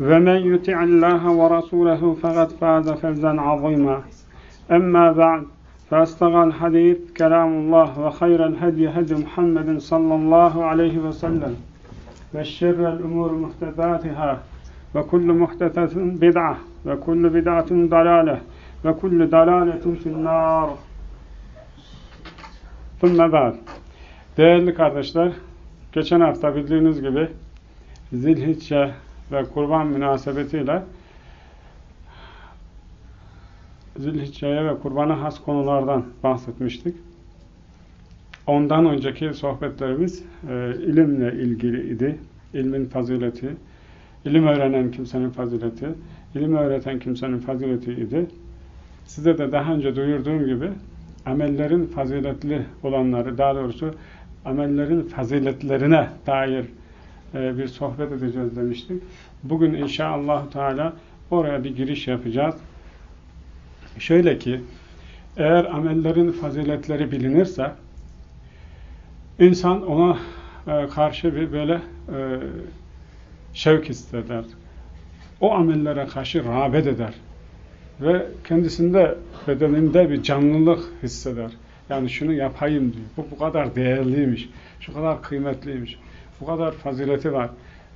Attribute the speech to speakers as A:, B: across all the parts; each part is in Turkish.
A: ومن يطع الله ورسوله فقد فاز فوزا عظيما أما بعد فأصدق الحديث كلام الله وخير الهدي هدي محمد صلى الله عليه وسلم وشر الأمور محدثاتها وكل محدثة بدعة وكل بدعة ضلالة وكل ضلالة في النار ثم بعد Değerli kardeşler, geçen hafta bildiğiniz gibi Zilhicce ve kurban münasebetiyle Zilhicce'ye ve kurbana has konulardan bahsetmiştik. Ondan önceki sohbetlerimiz e, ilimle ilgiliydi. İlmin fazileti, ilim öğrenen kimsenin fazileti, ilim öğreten kimsenin fazileti idi. Size de daha önce duyurduğum gibi amellerin faziletli olanları, daha doğrusu amellerin faziletlerine dair bir sohbet edeceğiz demiştik. Bugün inşallah Teala oraya bir giriş yapacağız. Şöyle ki, eğer amellerin faziletleri bilinirse, insan ona e, karşı bir böyle e, şevk hisseder. O amellere karşı rağbet eder. Ve kendisinde, bedeninde bir canlılık hisseder. Yani şunu yapayım diyor. Bu bu kadar değerliymiş. Şu kadar kıymetliymiş. Bu kadar fazileti var.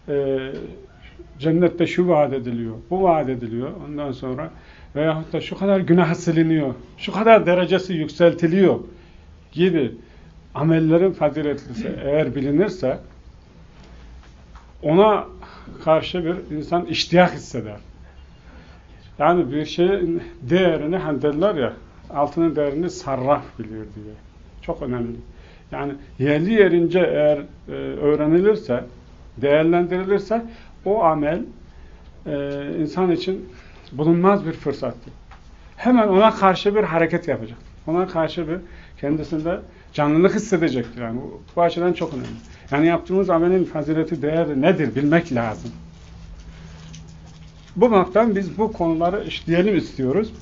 A: Ee, cennette şu vaat ediliyor. Bu vaat ediliyor. Ondan sonra veyahut da şu kadar günah siliniyor. Şu kadar derecesi yükseltiliyor gibi amellerin faziletlisi eğer bilinirse ona karşı bir insan iştiyak hisseder. Yani bir şeyin değerini hani ya altının değerini sarraf biliyor diye. Çok önemli. Yani yerli yerince eğer e, öğrenilirse, değerlendirilirse o amel e, insan için bulunmaz bir fırsattır. Hemen ona karşı bir hareket yapacak. Ona karşı bir kendisinde canlılık hissedecektir. Yani bu, bu açıdan çok önemli. Yani yaptığımız amelin fazileti, değeri nedir bilmek lazım. Bu baktan biz bu konuları işleyelim istiyoruz.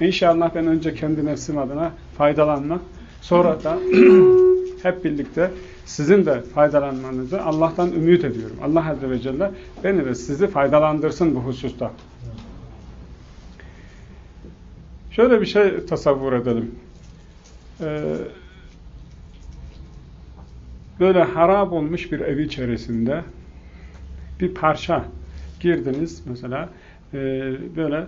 A: İnşallah ben önce kendi nefsim adına faydalanmak, sonra da hep birlikte sizin de faydalanmanızı Allah'tan ümit ediyorum. Allah Azze ve Celle beni ve sizi faydalandırsın bu hususta. Şöyle bir şey tasavvur edelim. Ee, böyle harap olmuş bir ev içerisinde bir parça girdiniz mesela e, böyle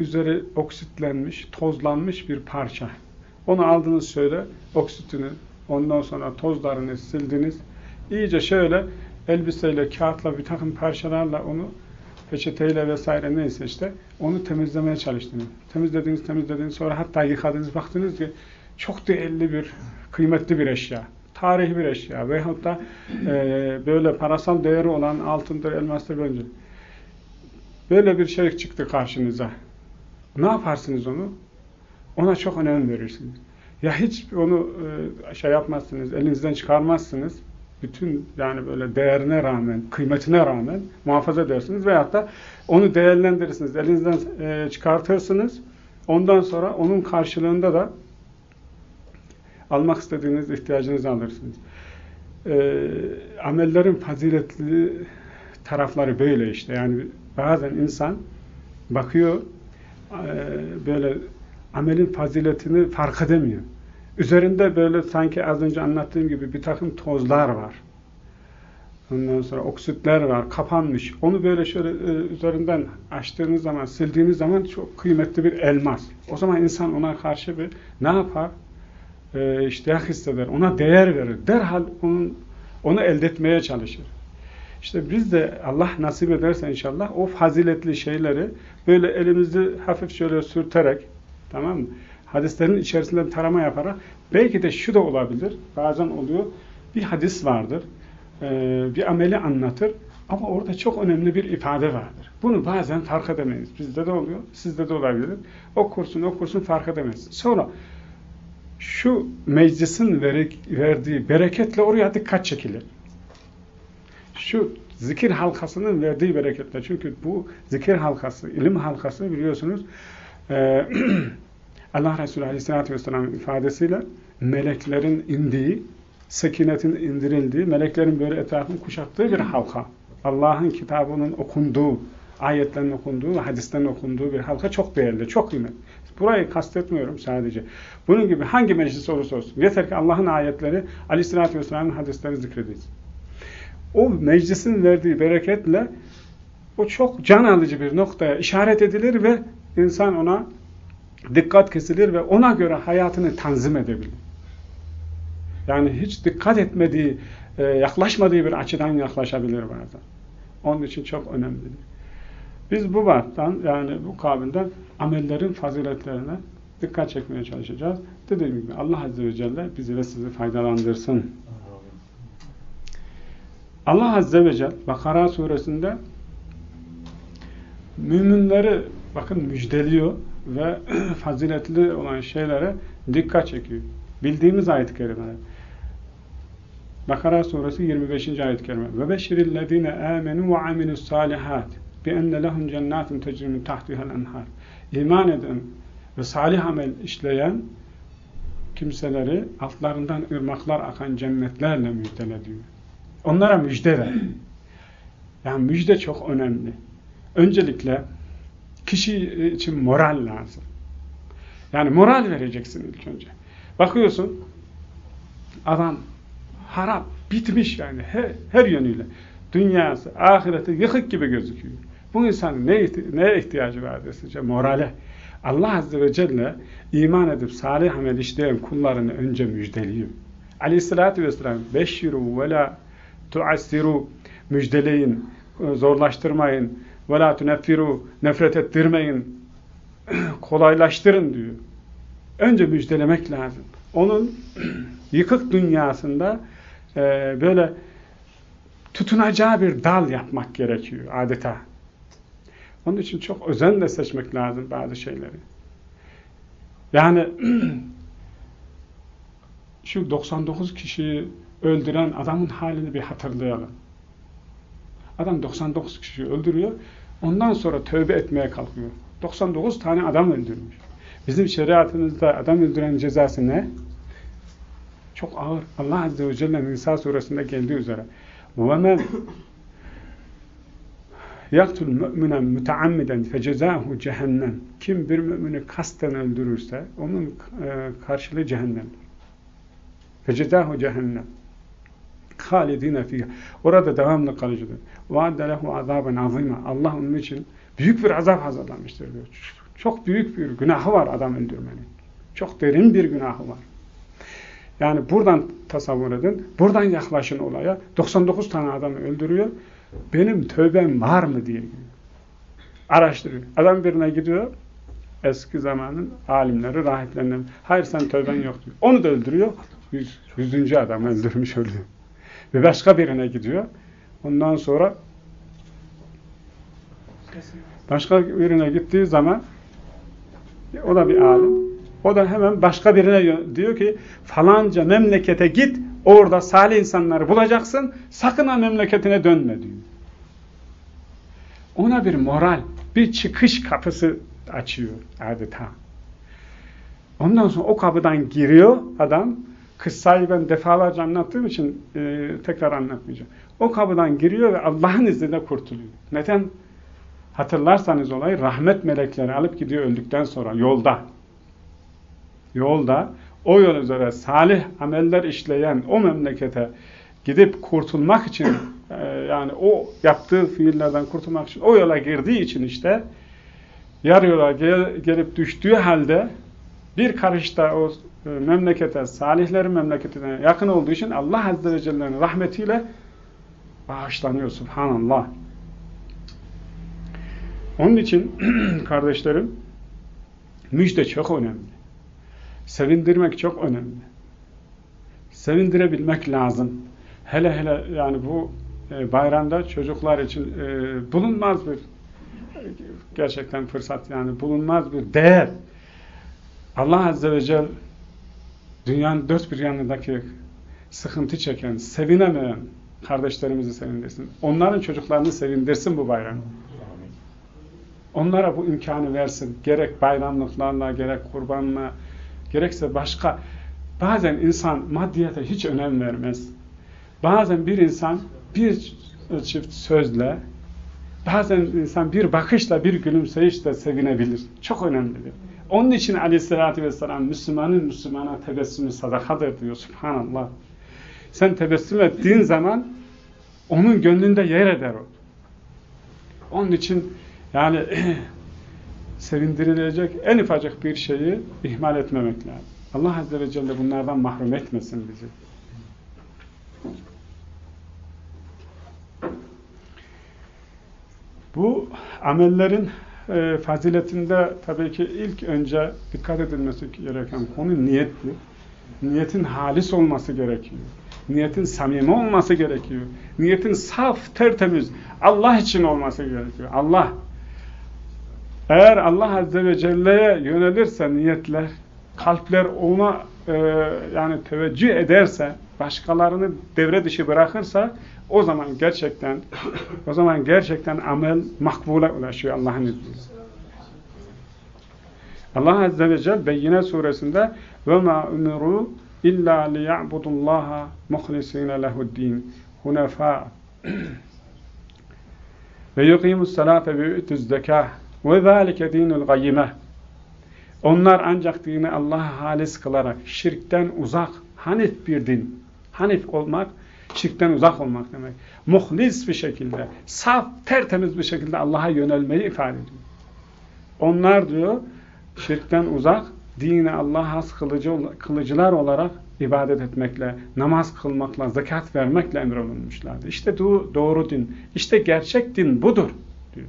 A: üzeri oksitlenmiş, tozlanmış bir parça. Onu aldınız şöyle, oksitini, ondan sonra tozlarını sildiniz. İyice şöyle elbiseyle, kağıtla, bir takım parçalarla onu peçeteyle vesaire neyse işte onu temizlemeye çalıştınız. Temizlediniz, temizlediniz. Sonra hatta yıkadınız. Baktınız ki çok değerli bir, kıymetli bir eşya. Tarihi bir eşya. Veyahut da e, böyle parasal değeri olan altındır, elmastır bence. Böyle bir şey çıktı karşınıza. Ne yaparsınız onu? Ona çok önem verirsiniz. Ya hiç onu e, şey yapmazsınız, elinizden çıkarmazsınız. Bütün yani böyle değerine rağmen, kıymetine rağmen muhafaza edersiniz. Veyahut da onu değerlendirirsiniz, elinizden e, çıkartırsınız. Ondan sonra onun karşılığında da almak istediğiniz ihtiyacınızı alırsınız. E, amellerin faziletli tarafları böyle işte. Yani bazen insan bakıyor böyle amelin faziletini fark edemiyor. Üzerinde böyle sanki az önce anlattığım gibi bir takım tozlar var. Ondan sonra oksitler var, kapanmış. Onu böyle şöyle e, üzerinden açtığınız zaman, sildiğiniz zaman çok kıymetli bir elmas. O zaman insan ona karşı bir ne yapar? E, iştiyah hisseder, ona değer verir. Derhal onun, onu elde etmeye çalışır. İşte biz de Allah nasip ederse inşallah o faziletli şeyleri böyle elimizi hafif şöyle sürterek, tamam mı? Hadislerin içerisinden tarama yaparak, belki de şu da olabilir, bazen oluyor, bir hadis vardır e, bir ameli anlatır ama orada çok önemli bir ifade vardır. Bunu bazen fark edemeyiz. Bizde de oluyor, sizde de olabilir. Okursun, okursun fark edemezsin. Sonra şu meclisin verdiği bereketle oraya dikkat çekilir. Şu zikir halkasının verdiği bereketle. Çünkü bu zikir halkası, ilim halkası biliyorsunuz e, Allah Resulü Aleyhisselatü Vesselam ifadesiyle meleklerin indiği sekinetin indirildiği, meleklerin böyle etrafını kuşattığı bir halka. Allah'ın kitabının okunduğu, ayetlerin okunduğu ve hadislerin okunduğu bir halka çok değerli, çok kıymetli. Burayı kastetmiyorum sadece. Bunun gibi hangi meclis olursa olsun. Yeter ki Allah'ın ayetleri, aleyhissalatü vesselamın hadisleri zikredilsin. O meclisin verdiği bereketle o çok can alıcı bir noktaya işaret edilir ve insan ona dikkat kesilir ve ona göre hayatını tanzim edebilir. Yani hiç dikkat etmediği, e, yaklaşmadığı bir açıdan yaklaşabilir bazen. Onun için çok önemlidir. Biz bu baktan yani bu kabilden amellerin faziletlerine dikkat çekmeye çalışacağız. Dediğim gibi Allah Azze ve Celle bizi ve sizi faydalandırsın. Allah Azze ve Celle Bakara suresinde müminleri bakın müjdeliyor ve faziletli olan şeylere dikkat çekiyor. Bildiğimiz ayet-i kerimeler. Bakara suresi 25. ayet-i kerime. Ve beşirillezine amenu ve aminus salihat bi enne lehum cennetin tecri min tahtiha'l enhar. İman eden ve salih amel işleyen kimseleri altlarından ırmaklar akan cennetlerle müjdele diyor. Onlara müjde ver. Yani müjde çok önemli. Öncelikle kişi için moral lazım. Yani moral vereceksin ilk önce. Bakıyorsun adam harap, bitmiş yani her, her yönüyle. Dünyası, ahireti yıkık gibi gözüküyor. Bu insanın ne, neye ihtiyacı vardır sizce? Morale. Allah Azze ve Celle iman edip salih amel işleyen kullarını önce müjdeliyor. Aleyhissalatü vesselam beşşiru ve la tuassiru müjdeleyin, zorlaştırmayın ve la tuneffiru nefret ettirmeyin kolaylaştırın diyor. Önce müjdelemek lazım. Onun yıkık dünyasında e, böyle tutunacağı bir dal yapmak gerekiyor adeta. Onun için çok özenle seçmek lazım bazı şeyleri. Yani şu 99 kişiyi öldüren adamın halini bir hatırlayalım. Adam 99 kişiyi öldürüyor. Ondan sonra tövbe etmeye kalkıyor. 99 tane adam öldürmüş. Bizim şeriatımızda adam öldüren cezası ne? Çok ağır. Allah Azze ve Celle Nisa suresinde geldiği üzere. وَمَنْ يَقْتُلْ مُؤْمِنًا مُتَعَمِّدًا فَجَزَاهُ cehennem. Kim bir mümini kasten öldürürse onun e, karşılığı cehennemdir. فَجَزَاهُ cehennem. خَالِد۪ينَ ف۪يهَا Orada devamlı kalıcıdır. وَعَدَّ لَهُ عَذَابًا عَظِيمًا Allah onun için büyük bir azap hazırlamıştır diyor. Çok büyük bir günahı var adam öldürmenin. Çok derin bir günahı var. Yani buradan tasavvur edin. Buradan yaklaşın olaya. 99 tane adamı öldürüyor. Benim tövbem var mı diye araştırıyor. Adam birine gidiyor. Eski zamanın alimleri, rahiplerinden. Hayır sen tövben yok diyor. Onu da öldürüyor. Yüz, yüzüncü adam öldürmüş oluyor. Ve başka birine gidiyor. Ondan sonra başka birine gittiği zaman o da bir alim. O da hemen başka birine diyor ki falanca memlekete git orada salih insanları bulacaksın sakın ha memleketine dönme diyor. Ona bir moral, bir çıkış kapısı açıyor adeta. Ondan sonra o kapıdan giriyor adam. Kıssayı ben defalarca anlattığım için e, tekrar anlatmayacağım. O kapıdan giriyor ve Allah'ın izniyle kurtuluyor. Neden? Hatırlarsanız olayı rahmet melekleri alıp gidiyor öldükten sonra yolda yolda o yol üzere salih ameller işleyen o memlekete gidip kurtulmak için e, yani o yaptığı fiillerden kurtulmak için o yola girdiği için işte yarı yola gel, gelip düştüğü halde bir karışta o memlekete, salihlerin memleketine yakın olduğu için Allah Azze ve Celle'nin rahmetiyle bağışlanıyor. Subhanallah. Onun için kardeşlerim müjde çok önemli. Sevindirmek çok önemli. Sevindirebilmek lazım. Hele hele yani bu e, bayramda çocuklar için e, bulunmaz bir gerçekten fırsat yani bulunmaz bir değer. Allah Azze ve Celle dünyanın dört bir yanındaki sıkıntı çeken, sevinemeyen kardeşlerimizi sevindirsin. Onların çocuklarını sevindirsin bu bayram. Onlara bu imkanı versin. Gerek bayramlıklarla, gerek kurbanla, gerekse başka. Bazen insan maddiyete hiç önem vermez. Bazen bir insan bir çift sözle, bazen insan bir bakışla, bir gülümseyişle sevinebilir. Çok önemlidir. Onun için aleyhissalatü vesselam Müslümanın Müslümana tebessümü sadakadır diyor. Subhanallah. Sen tebessüm ettiğin zaman onun gönlünde yer eder o. Onun için yani sevindirilecek en ufacık bir şeyi ihmal etmemek lazım. Allah Azze ve Celle bunlardan mahrum etmesin bizi. Bu amellerin e, faziletinde tabii ki ilk önce dikkat edilmesi gereken konu niyetli. Niyetin halis olması gerekiyor. Niyetin samimi olması gerekiyor. Niyetin saf, tertemiz, Allah için olması gerekiyor. Allah. Eğer Allah Azze ve Celle'ye yönelirse niyetler, kalpler ona e, yani teveccüh ederse, başkalarını devre dışı bırakırsa o zaman gerçekten o zaman gerçekten amel makbule ulaşıyor Allah'ın izniyle. Allah Azze ve Celle Beyyine suresinde وَمَا اُمِرُوا اِلَّا لِيَعْبُدُ اللّٰهَ مُخْلِسِينَ لَهُ الدِّينَ هُنَفَاءَ وَيُقِيمُ السَّلَاةَ وَيُؤْتُ الزَّكَاةَ وَذَٰلِكَ دِينُ الْغَيِّمَةِ Onlar ancak dini Allah'a halis kılarak, şirkten uzak, hanif bir din. Hanif olmak, şirkten uzak olmak demek. Muhlis bir şekilde, saf, tertemiz bir şekilde Allah'a yönelmeyi ifade ediyor. Onlar diyor, şirkten uzak, dini Allah'a has kılıcı, kılıcılar olarak ibadet etmekle, namaz kılmakla, zekat vermekle emrolunmuşlardı. İşte do doğru din, işte gerçek din budur diyor.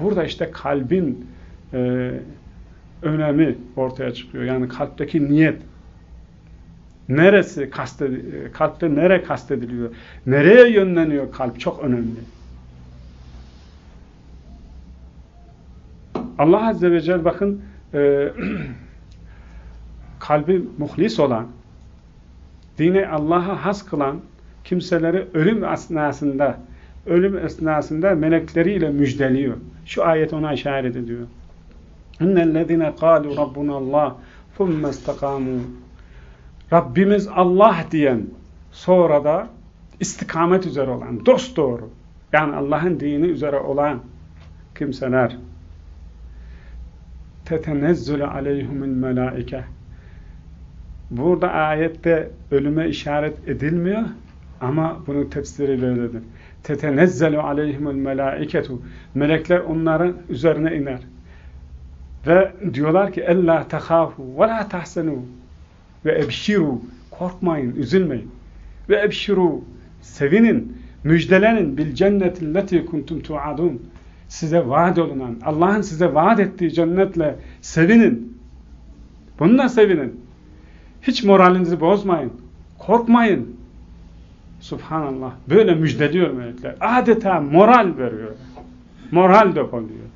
A: Burada işte kalbin e, önemi ortaya çıkıyor. Yani kalpteki niyet, neresi kastediliyor, kalpte nere kastediliyor, nereye yönleniyor kalp çok önemli. Allah Azze ve Celle bakın e, kalbi muhlis olan, dini Allah'a has kılan kimseleri ölüm esnasında ölüm esnasında melekleriyle müjdeliyor. Şu ayet ona işaret ediyor. İnnellezine kâlu rabbunallah thumme istakâmû Rabbimiz Allah diyen sonra da istikamet üzere olan, dost doğru yani Allah'ın dini üzere olan kimseler tetenezzülü aleyhumul melaike. Burada ayette ölüme işaret edilmiyor ama bunun tefsiri böyledir. Tetenezzelu aleyhimul melaiketu. Melekler onların üzerine iner ve diyorlar ki ella tehafu ve la tahsenu ve ebşiru korkmayın, üzülmeyin ve ebşiru sevinin, müjdelenin bil cennetin leti kuntum tuadun size vaat olunan, Allah'ın size vaat ettiği cennetle sevinin. Bununla sevinin. Hiç moralinizi bozmayın. Korkmayın. Subhanallah. Böyle müjdeliyor melekler. Adeta moral veriyor. Moral depoluyor.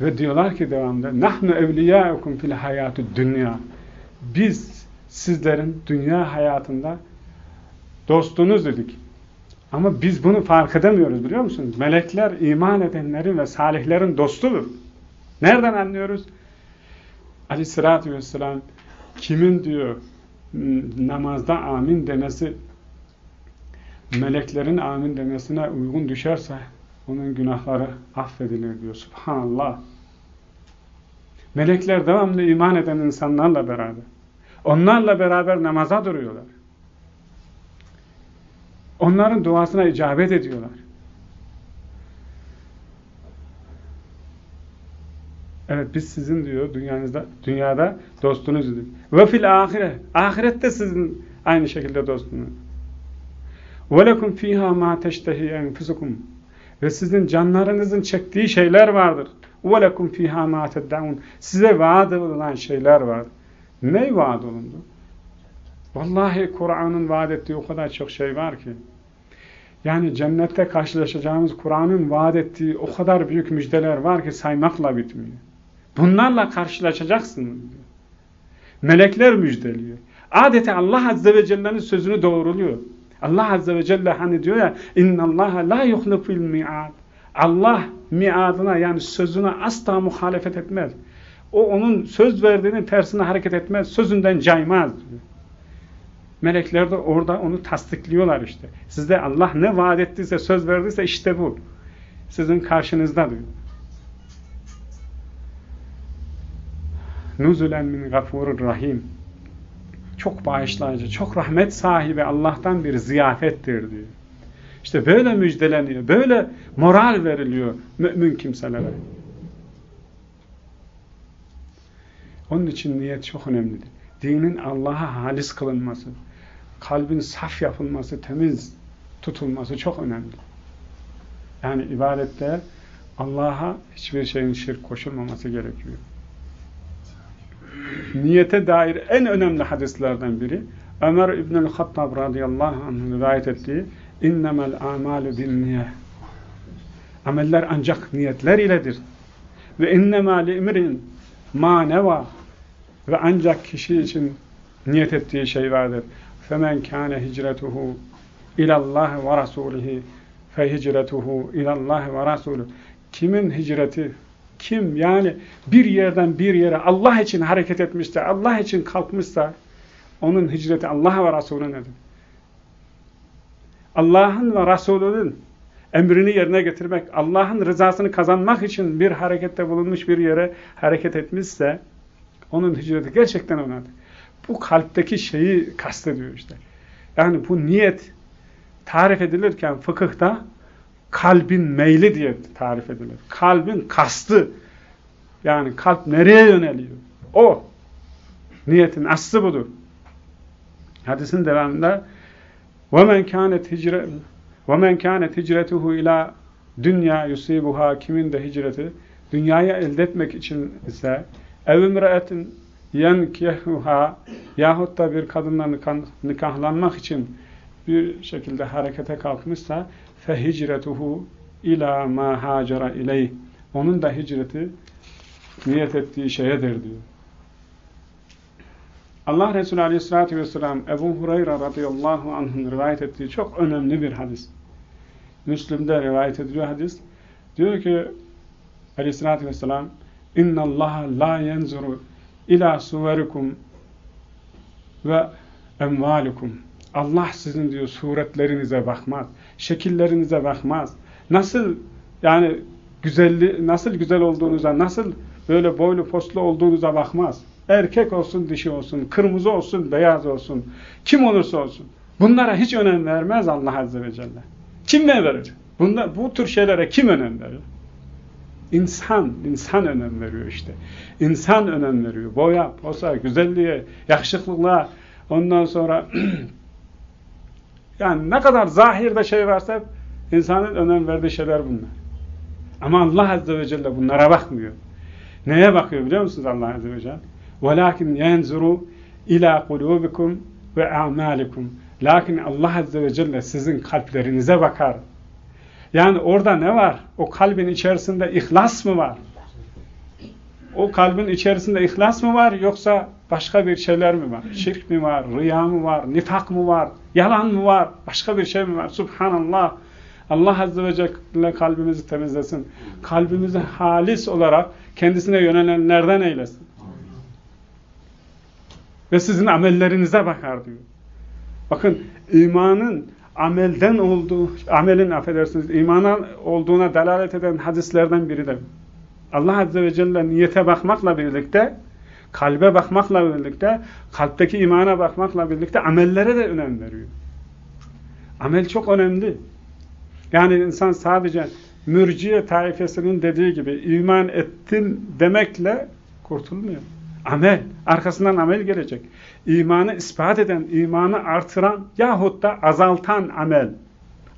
A: Ve diyorlar ki devamında nahnu evliyâukum fil hayatü dünya. Biz sizlerin dünya hayatında dostunuz dedik. Ama biz bunu fark edemiyoruz biliyor musunuz? Melekler iman edenlerin ve salihlerin dostudur. Nereden anlıyoruz? Aleyhissalatü vesselam kimin diyor namazda amin demesi meleklerin amin demesine uygun düşerse onun günahları affedilir diyor. Subhanallah. Melekler devamlı iman eden insanlarla beraber. Onlarla beraber namaza duruyorlar. Onların duasına icabet ediyorlar. Evet biz sizin diyor dünyanızda dünyada dostunuzuz. Ve fil ahire. Ahirette sizin aynı şekilde dostunuz. Lekum fiha ma teştehi enfusukum. Ve sizin canlarınızın çektiği şeyler vardır. Lekum fiha ma teddaun. Size vaat edilen şeyler vardır. Ne vaat olundu? Vallahi Kur'an'ın vaat ettiği o kadar çok şey var ki. Yani cennette karşılaşacağımız Kur'an'ın vaat ettiği o kadar büyük müjdeler var ki saymakla bitmiyor. Bunlarla karşılaşacaksın diyor. Melekler müjdeliyor. Adeta Allah Azze ve Celle'nin sözünü doğruluyor. Allah Azze ve Celle hani diyor ya اِنَّ اللّٰهَ لَا يُخْلِفُ الْمِعَادِ Allah miadına yani sözüne asla muhalefet etmez. O onun söz verdiğinin tersine hareket etmez. Sözünden caymaz diyor. Melekler de orada onu tasdikliyorlar işte. Sizde Allah ne vaat ettiyse, söz verdiyse işte bu. Sizin karşınızda diyor. Nuzulen min gafurur rahim. Çok bağışlayıcı, çok rahmet sahibi Allah'tan bir ziyafettir diyor. İşte böyle müjdeleniyor, böyle moral veriliyor mümin kimselere. Onun için niyet çok önemlidir. Dinin Allah'a halis kılınması, kalbin saf yapılması, temiz tutulması çok önemli. Yani ibadette Allah'a hiçbir şeyin şirk koşulmaması gerekiyor niyete dair en önemli hadislerden biri. Ömer İbnül Hattab radıyallahu anh rivayet ettiği innemel amalu bin niye ameller ancak niyetler iledir. Ve innemâ li'mirin maneva ve ancak kişi için niyet ettiği şey vardır. Femen kâne hicretuhu ilallahi ve rasulihi fe hicretuhu ilallahi ve rasulü kimin hicreti kim yani bir yerden bir yere Allah için hareket etmişse, Allah için kalkmışsa, onun hicreti Allah ve Resulünedir. Allah'ın ve Resulünün emrini yerine getirmek, Allah'ın rızasını kazanmak için bir harekette bulunmuş bir yere hareket etmişse, onun hicreti gerçekten onadır bu kalpteki şeyi kastediyor işte. Yani bu niyet tarif edilirken fıkıhta kalbin meyli diye tarif edilir. Kalbin kastı. Yani kalp nereye yöneliyor? O. Niyetin aslı budur. Hadisin devamında وَمَنْ كَانَتْ هِجْرَ وَمَنْ كَانَتْ هِجْرَتُهُ ila dünya yusibuha kimin de hicreti dünyayı elde etmek için ise ev imraetin yenkehuha yahut da bir kadınla nikahlanmak için bir şekilde harekete kalkmışsa fehicretuhu ila ma hacera ileyh onun da hicreti niyet ettiği şeyedir diyor. Allah Resulü Aleyhisselatü Vesselam Ebu Hureyre radıyallahu anh'ın rivayet ettiği çok önemli bir hadis. Müslüm'de rivayet ediliyor hadis. Diyor ki Aleyhisselatü Vesselam İnna Allah la yenzuru ila suverikum ve emvalukum. Allah sizin diyor suretlerinize bakmaz, şekillerinize bakmaz. Nasıl yani güzelli nasıl güzel olduğunuza, nasıl böyle boylu postlu olduğunuza bakmaz. Erkek olsun, dişi olsun, kırmızı olsun, beyaz olsun, kim olursa olsun. Bunlara hiç önem vermez Allah Azze ve Celle. Kim ne verir? Bunda, bu tür şeylere kim önem verir? İnsan, insan önem veriyor işte. İnsan önem veriyor. Boya, posa, güzelliğe, yakışıklılığa, ondan sonra yani ne kadar zahirde şey varsa insanın önem verdiği şeyler bunlar. Ama Allah Azze ve Celle bunlara bakmıyor. Neye bakıyor biliyor musunuz Allah Azze ve Celle? وَلَاكِنْ يَنْزُرُوا اِلَى قُلُوبِكُمْ وَاَعْمَالِكُمْ Lakin Allah Azze ve Celle sizin kalplerinize bakar. Yani orada ne var? O kalbin içerisinde ihlas mı var? O kalbin içerisinde ihlas mı var yoksa başka bir şeyler mi var? Şirk mi var? Rüya mı var? Nifak mı var? Yalan mı var? Başka bir şey mi var? Subhanallah. Allah Azze ve Celle kalbimizi temizlesin. Kalbimizi halis olarak kendisine yönelenlerden eylesin. Ve sizin amellerinize bakar diyor. Bakın imanın amelden olduğu, amelin affedersiniz, imana olduğuna delalet eden hadislerden biri de. Allah Azze ve Celle niyete bakmakla birlikte, kalbe bakmakla birlikte, kalpteki imana bakmakla birlikte amellere de önem veriyor. Amel çok önemli. Yani insan sadece mürciye taifesinin dediği gibi iman ettin demekle kurtulmuyor. Amel, arkasından amel gelecek. İmanı ispat eden, imanı artıran yahut da azaltan amel.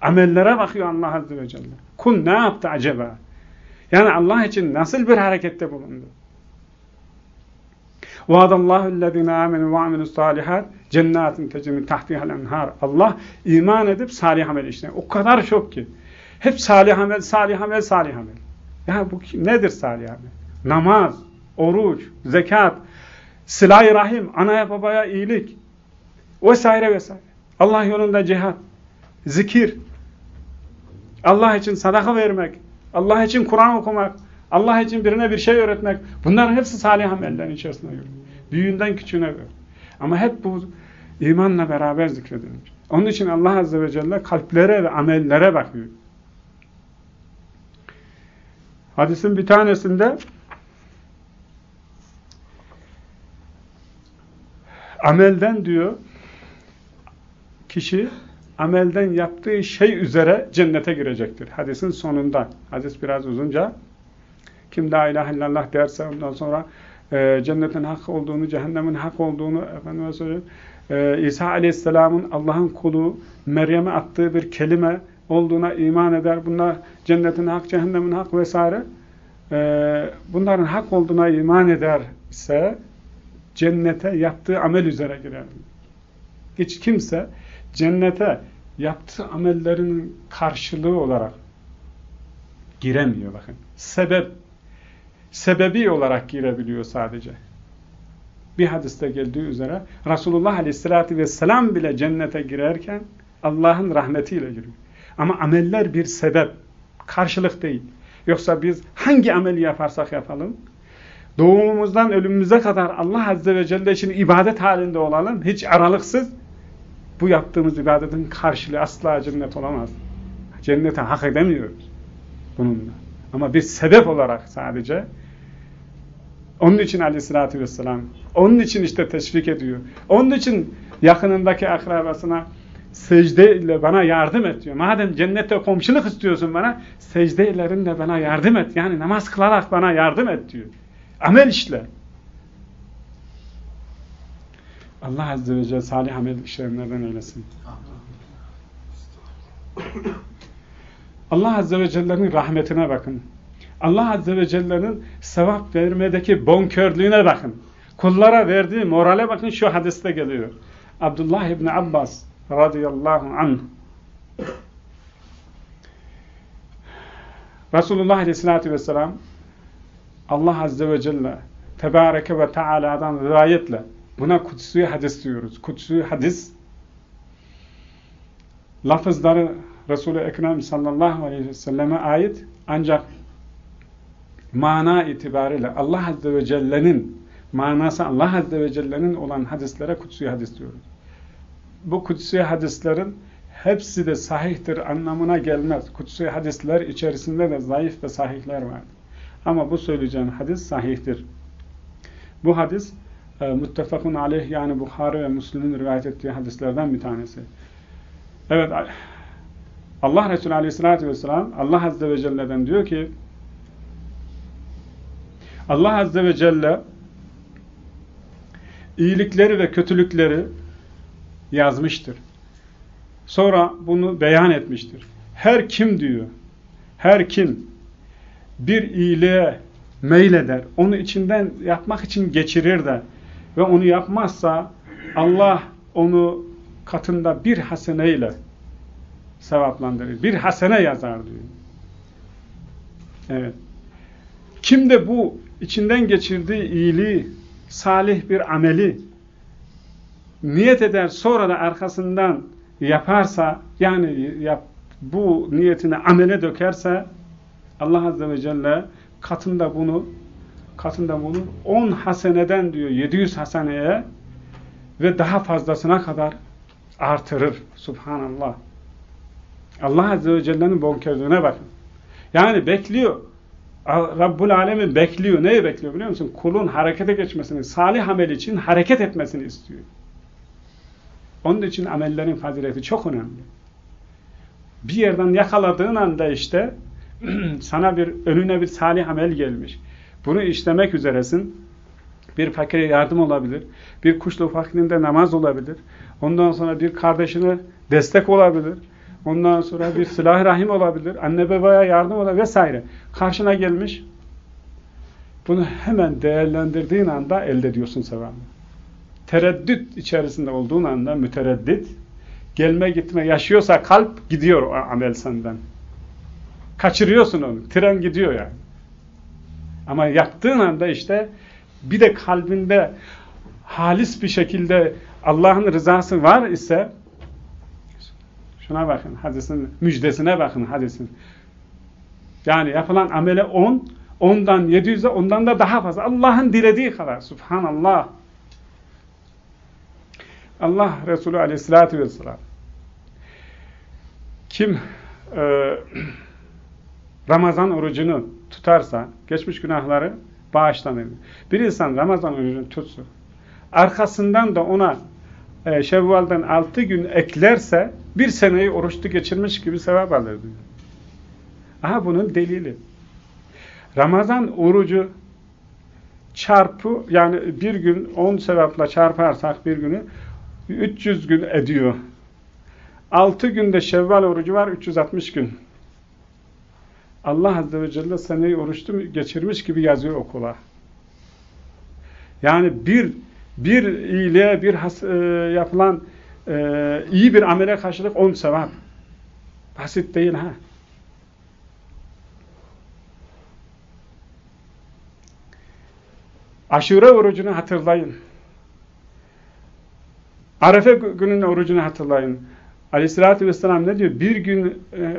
A: Amellere bakıyor Allah Azze ve Celle. Kul ne yaptı acaba? Yani Allah için nasıl bir harekette bulundu? Vaadallahu ellezine amenu ve amilus salihat cennetin tecri tahtiha'l enhar. Allah iman edip salih amel işleyen. O kadar çok ki. Hep salih amel, salih amel, salih amel. Ya bu nedir salih amel? Namaz, oruç, zekat, silah rahim, anaya babaya iyilik vesaire vesaire. Allah yolunda cihat, zikir, Allah için sadaka vermek, Allah için Kur'an okumak, Allah için birine bir şey öğretmek. Bunların hepsi salih amellerin içerisinde giriyor. Büyüğünden küçüğüne göre. Ama hep bu imanla beraber zikredilmiş. Onun için Allah Azze ve Celle kalplere ve amellere bakıyor. Hadisin bir tanesinde amelden diyor kişi amelden yaptığı şey üzere cennete girecektir. Hadisin sonunda. Hadis biraz uzunca. Kim la ilahe illallah derse ondan sonra e, cennetin hak olduğunu, cehennemin hak olduğunu efendime söyleyeyim, e, İsa aleyhisselamın Allah'ın kulu Meryem'e attığı bir kelime olduğuna iman eder. Bunlar cennetin hak, cehennemin hak vesaire. E, bunların hak olduğuna iman ederse cennete yaptığı amel üzere girer. Hiç kimse cennete yaptığı amellerinin karşılığı olarak giremiyor bakın. Sebep sebebi olarak girebiliyor sadece. Bir hadiste geldiği üzere Resulullah Aleyhisselatü Vesselam bile cennete girerken Allah'ın rahmetiyle giriyor. Ama ameller bir sebep, karşılık değil. Yoksa biz hangi ameli yaparsak yapalım, doğumumuzdan ölümümüze kadar Allah Azze ve Celle için ibadet halinde olalım, hiç aralıksız bu yaptığımız ibadetin karşılığı asla cennet olamaz. Cennete hak edemiyoruz bununla. Ama bir sebep olarak sadece onun için aleyhissalatü vesselam onun için işte teşvik ediyor. Onun için yakınındaki akrabasına secde ile bana yardım et diyor. Madem cennette komşuluk istiyorsun bana secde ilerinle bana yardım et. Yani namaz kılarak bana yardım et diyor. Amel işle. Allah Azze ve Celle salih amel işleyenlerden eylesin. Allah Azze ve Celle'nin rahmetine bakın. Allah Azze ve Celle'nin sevap vermedeki bonkörlüğüne bakın. Kullara verdiği morale bakın şu hadiste geliyor. Abdullah İbni Abbas radıyallahu anh Resulullah Aleyhisselatü Vesselam Allah Azze ve Celle Tebareke ve Teala'dan rivayetle buna kutsi hadis diyoruz. Kutsi hadis lafızları Resul-i Ekrem sallallahu aleyhi ve selleme ait ancak mana itibariyle Allah Azze ve Celle'nin manası Allah Azze ve Celle'nin olan hadislere kutsi hadis diyoruz. Bu kutsi hadislerin hepsi de sahihtir anlamına gelmez. Kutsi hadisler içerisinde de zayıf ve sahihler var. Ama bu söyleyeceğim hadis sahihtir. Bu hadis e, muttefakun aleyh yani Bukhari ve Müslim'in rivayet ettiği hadislerden bir tanesi. Evet Allah Resulü Aleyhisselatü Vesselam Allah Azze ve Celle'den diyor ki Allah Azze ve Celle iyilikleri ve kötülükleri yazmıştır. Sonra bunu beyan etmiştir. Her kim diyor, her kim bir iyiliğe meyleder, onu içinden yapmak için geçirir de ve onu yapmazsa Allah onu katında bir haseneyle sevaplandırır. Bir hasene yazar diyor. Evet. Kim de bu içinden geçirdiği iyiliği, salih bir ameli niyet eder sonra da arkasından yaparsa yani yap, bu niyetini amele dökerse Allah Azze ve Celle katında bunu katında bunu 10 haseneden diyor 700 haseneye ve daha fazlasına kadar artırır. Subhanallah. Allah Azze ve Celle'nin bonkörlüğüne bakın. Yani bekliyor. Rabbul Alemin bekliyor. Neyi bekliyor biliyor musun? Kulun harekete geçmesini, salih amel için hareket etmesini istiyor. Onun için amellerin fazileti çok önemli. Bir yerden yakaladığın anda işte sana bir önüne bir salih amel gelmiş. Bunu işlemek üzeresin. Bir fakire yardım olabilir. Bir kuşlu vaktinde namaz olabilir. Ondan sonra bir kardeşine destek olabilir. Ondan sonra bir silah rahim olabilir. Anne babaya yardım olabilir vesaire. Karşına gelmiş. Bunu hemen değerlendirdiğin anda elde ediyorsun sevabını. Tereddüt içerisinde olduğun anda mütereddit gelme gitme yaşıyorsa kalp gidiyor o amel senden. Kaçırıyorsun onu. Tren gidiyor yani. Ama yaptığın anda işte bir de kalbinde halis bir şekilde Allah'ın rızası var ise şuna bakın hadisin müjdesine bakın hadisin. Yani yapılan amele 10 ondan 700'e ondan da daha fazla. Allah'ın dilediği kadar. Subhanallah. Allah Resulü aleyhissalatü vesselam kim e, Ramazan orucunu tutarsa geçmiş günahları bağışlanır. Bir insan Ramazan orucunu tutsun. Arkasından da ona e, Şevval'den 6 gün eklerse bir seneyi oruçlu geçirmiş gibi sevap alır diyor. Aha bunun delili. Ramazan orucu çarpı yani bir gün 10 sevapla çarparsak bir günü 300 gün ediyor. 6 günde Şevval orucu var 360 gün. Allah Azze ve Celle seneyi oruçlu geçirmiş gibi yazıyor okula. Yani bir bir iyiliğe, bir has, e, yapılan e, iyi bir amele karşılık on sevap. Basit değil ha. Aşure orucunu hatırlayın. Arefe gününün orucunu hatırlayın. Aleyhissalatü vesselam ne diyor? Bir gün e,